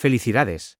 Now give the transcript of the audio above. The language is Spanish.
Felicidades.